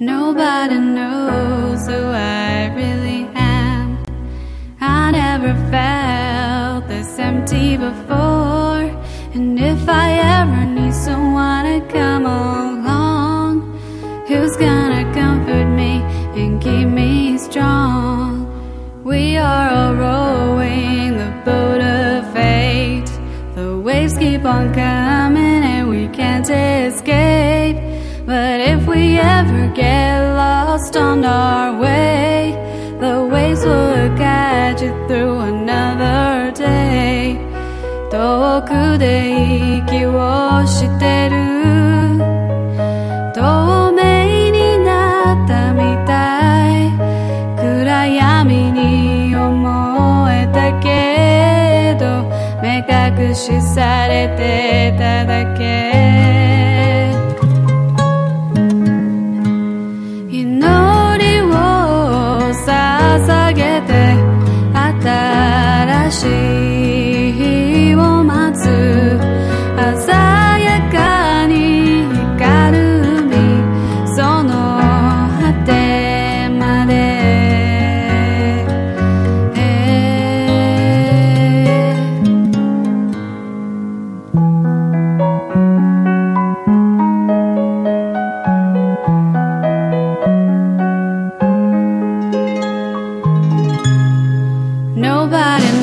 Nobody knows who I really am. I never felt this empty before. And if I ever need someone to come along, who's gonna comfort me and keep me strong? We are all rowing the boat of fate. The waves keep on coming and we can't escape. But if we ever get lost on our way, the waves will guide you through another day. 遠くで息をしてる透明になったみたい暗闇に思えたけど目隠しされてただけ Nobody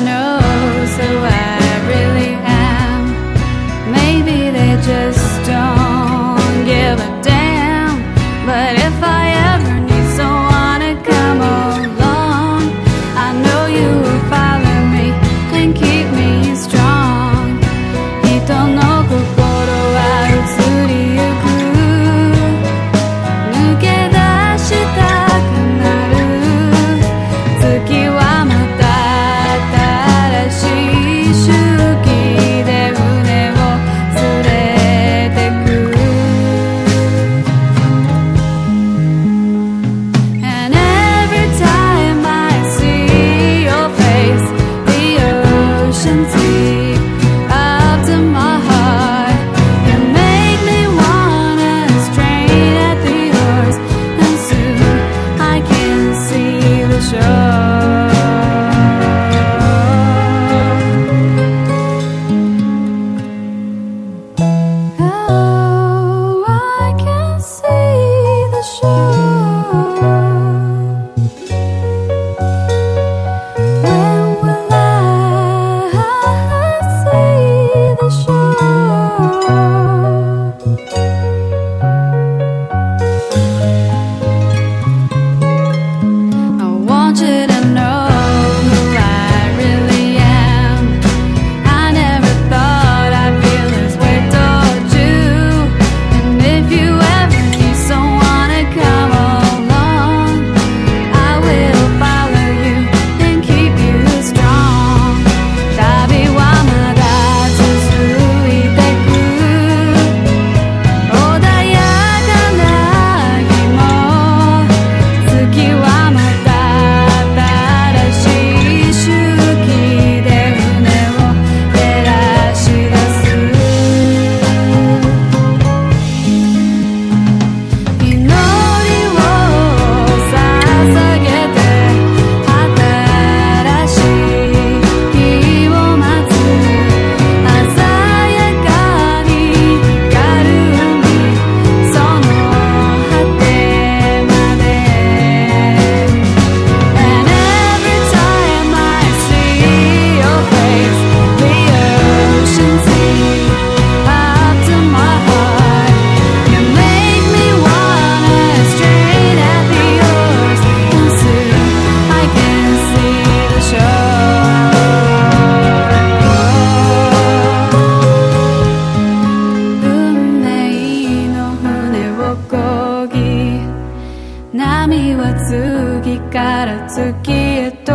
波は次から次へと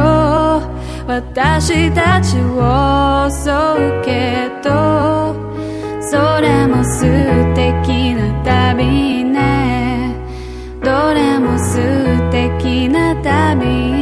私たちを襲うけどそれも素敵な旅ね。どれも素敵な旅